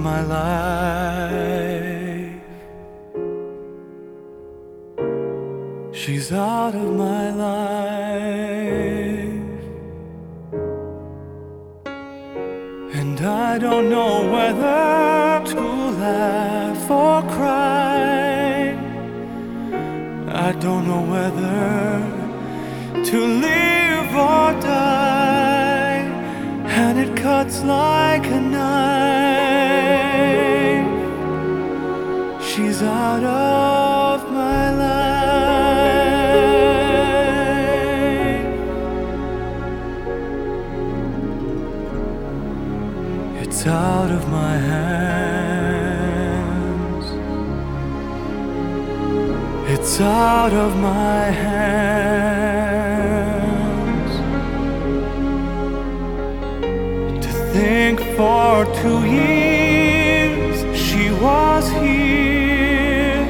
my life. She's out of my life. And I don't know whether to laugh or cry. I don't know whether to live or die. And it cuts like a knife. It's out of my hands. It's out of my hands. To think for two years she was here,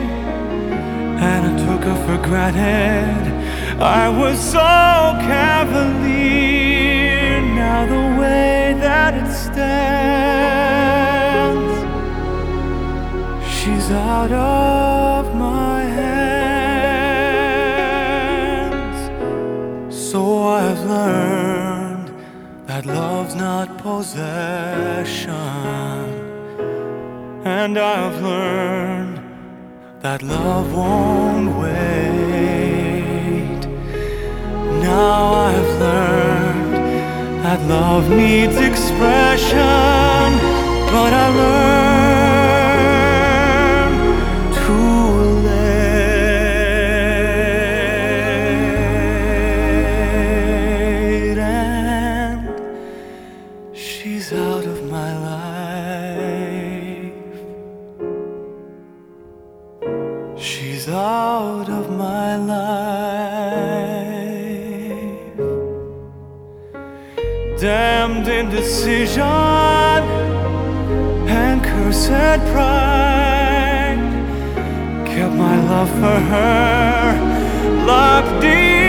and I took her for granted. I was so cavalier. Now the way that it stands, she's out of my hands. So I've learned that love's not possession, and I've learned that love won't wait. Now I've learned that love needs expression, but I learned She's out of my life. Damned indecision and cursed pride kept my love for her locked deep